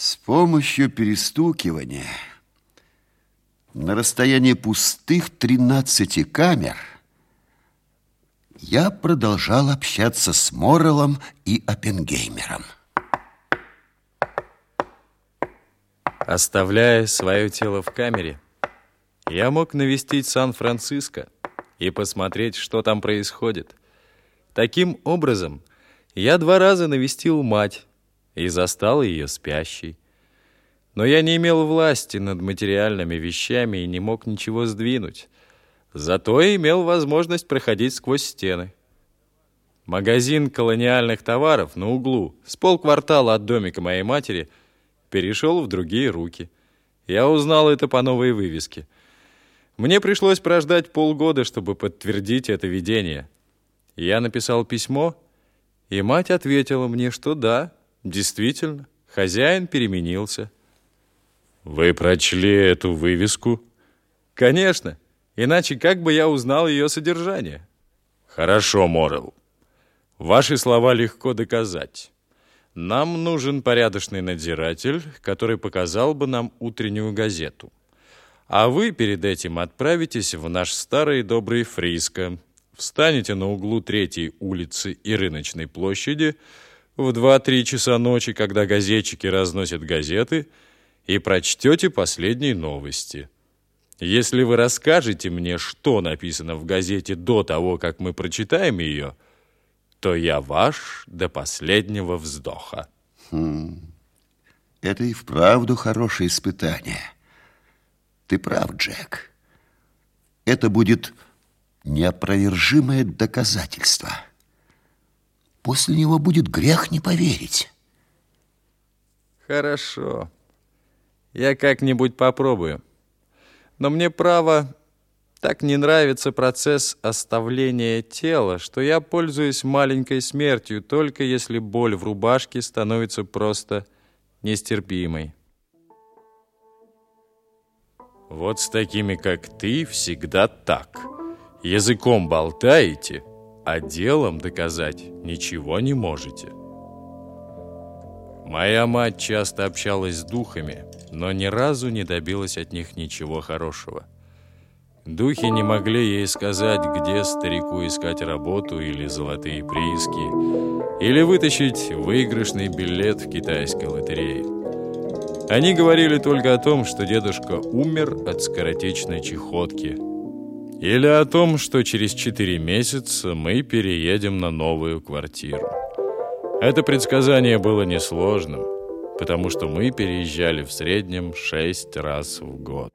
С помощью перестукивания на расстоянии пустых 13 камер я продолжал общаться с Морреллом и Оппенгеймером. Оставляя свое тело в камере, я мог навестить Сан-Франциско и посмотреть, что там происходит. Таким образом, я два раза навестил мать и застал ее спящей. Но я не имел власти над материальными вещами и не мог ничего сдвинуть. Зато имел возможность проходить сквозь стены. Магазин колониальных товаров на углу, с полквартала от домика моей матери, перешел в другие руки. Я узнал это по новой вывеске. Мне пришлось прождать полгода, чтобы подтвердить это видение. Я написал письмо и мать ответила мне, что да, действительно, хозяин переменился. Вы прочли эту вывеску? Конечно, иначе как бы я узнал ее содержание? Хорошо, Морел. Ваши слова легко доказать. Нам нужен порядочный надзиратель, который показал бы нам утреннюю газету. А вы перед этим отправитесь в наш старый добрый Фриско, встанете на углу Третьей улицы и Рыночной площади в 2-3 часа ночи, когда газетчики разносят газеты, и прочтете последние новости. Если вы расскажете мне, что написано в газете до того, как мы прочитаем ее, то я ваш до последнего вздоха. Хм. Это и вправду хорошее испытание. Ты прав, Джек. Это будет неопровержимое доказательство. После него будет грех не поверить. Хорошо. Я как-нибудь попробую. Но мне, право, так не нравится процесс оставления тела, что я пользуюсь маленькой смертью, только если боль в рубашке становится просто нестерпимой. Вот с такими, как ты, всегда так. Языком болтаете, а делом доказать ничего не можете. Моя мать часто общалась с духами, но ни разу не добилась от них ничего хорошего. Духи не могли ей сказать, где старику искать работу или золотые прииски, или вытащить выигрышный билет в китайской лотерее. Они говорили только о том, что дедушка умер от скоротечной чехотки – или о том, что через 4 месяца мы переедем на новую квартиру. Это предсказание было несложным, потому что мы переезжали в среднем 6 раз в год.